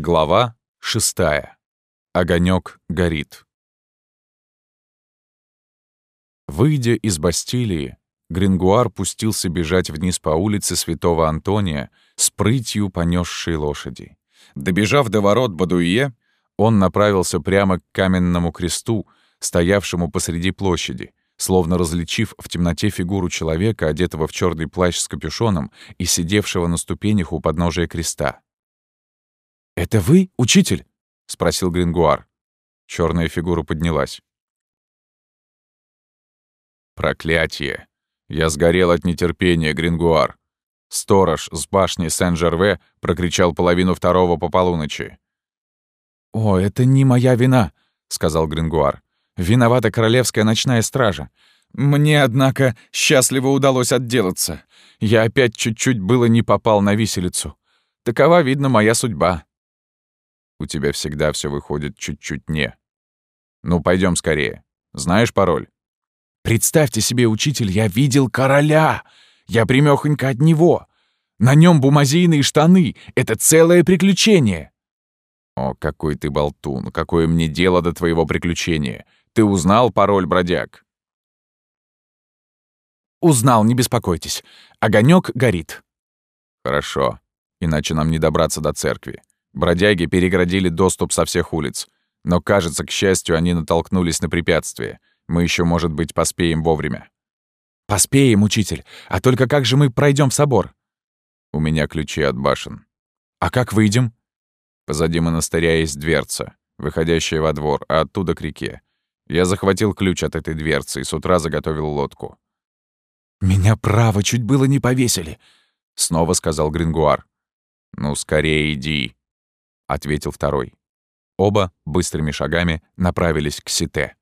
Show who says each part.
Speaker 1: Глава шестая. Огонек горит. Выйдя из Бастилии, Грингуар пустился бежать вниз по улице Святого Антония с прытью понесшей лошади. Добежав до ворот Бадуе, он направился прямо к каменному кресту, стоявшему посреди площади, словно различив в темноте фигуру человека, одетого в черный плащ с капюшоном и сидевшего на ступенях у подножия креста. «Это вы, учитель?» — спросил Грингуар. Черная фигура поднялась. «Проклятие! Я сгорел от нетерпения, Грингуар!» Сторож с башни Сен-Жерве прокричал половину второго по полуночи. «О, это не моя вина», — сказал Грингуар. «Виновата королевская ночная стража. Мне, однако, счастливо удалось отделаться. Я опять чуть-чуть было не попал на виселицу. Такова, видно, моя судьба. У тебя всегда все выходит чуть-чуть не. Ну, пойдем скорее. Знаешь пароль? Представьте себе, учитель, я видел короля. Я примёхонько от него. На нем бумазийные штаны. Это целое приключение. О, какой ты болтун. Какое мне дело до твоего приключения. Ты узнал пароль, бродяг? Узнал, не беспокойтесь. Огонек горит. Хорошо. Иначе нам не добраться до церкви. Бродяги переградили доступ со всех улиц. Но, кажется, к счастью, они натолкнулись на препятствие. Мы еще, может быть, поспеем вовремя. «Поспеем, учитель. А только как же мы пройдем в собор?» «У меня ключи от башен». «А как выйдем?» Позади монастыря есть дверца, выходящая во двор, а оттуда к реке. Я захватил ключ от этой дверцы и с утра заготовил лодку. «Меня, право, чуть было не повесили», — снова сказал Грингуар. «Ну, скорее иди», — ответил второй. Оба быстрыми шагами направились к Сите.